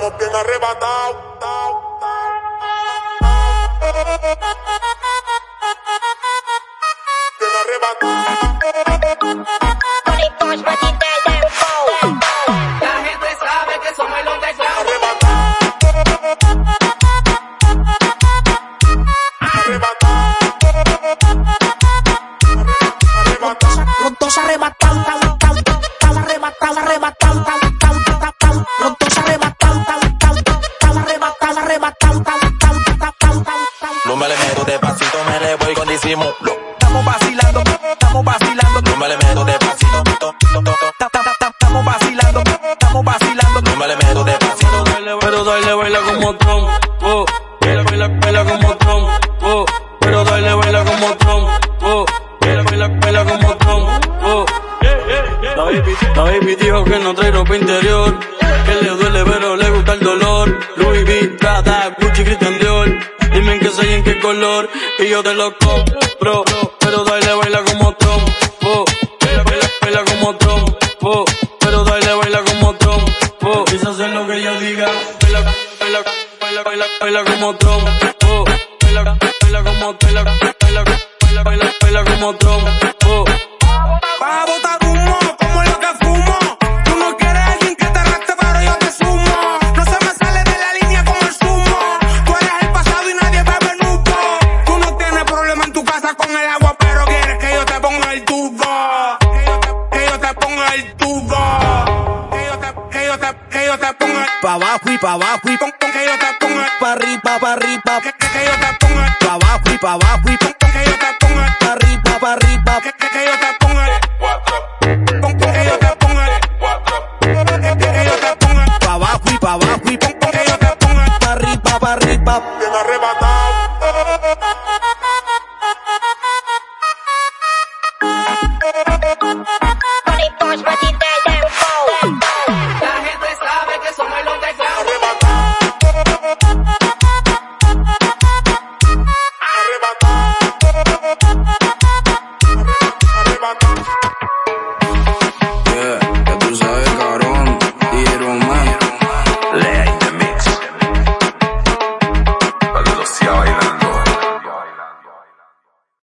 Estamos bien arrebatados. Bien arrebatados. La gente sabe que somos los de Clown. Los dos arrebatados, tan arrebatados, arrebatados, me le meto despacito, me le voy con disimulo. Estamos vacilando, estamos vacilando, No me le meto despacito, to, to, to, to. ta- ta- ta- ta- estamos vacilando, estamos vacilando. No me le meto despacito. Pero dale, baila como Tom, oh. Baila, baila, baila como Tom, oh. Pero dale, baila como Tom, oh. Baila, baila, baila como Tom, oh. La baby, la baby dijo que no trae ropa interior, que le duele pero le gusta el dolor. Louis V, Prada, Gucci, Christian Dior. Dime en qué color, y yo te lo compro. Pero dale, baila como Tom, oh. Baila, baila, baila como Tom, oh. Pero dale, baila como Tom, oh. Quise hacer lo que yo diga. Baila, baila, baila, baila, baila como Tom, oh. Baila, baila como, baila, baila, baila, baila, como Tom, oh. Vas a botar Pa' abajo y pa' abajo y pon, pon, que yo te ponga pa' arriba, pa' arriba. que, que, que yo te ponga Pa' abajo y pa' abajo y pon, pon, que yo te ponga pa' arriba, pa' arriba. que, que, que yo te ponga pon, pon, que yo te ponga que, que, que yo te ponga Pa' abajo y pa' abajo y pon, pon, que yo te ponga pa' arriba, pa' arriba. Bien arrebatados.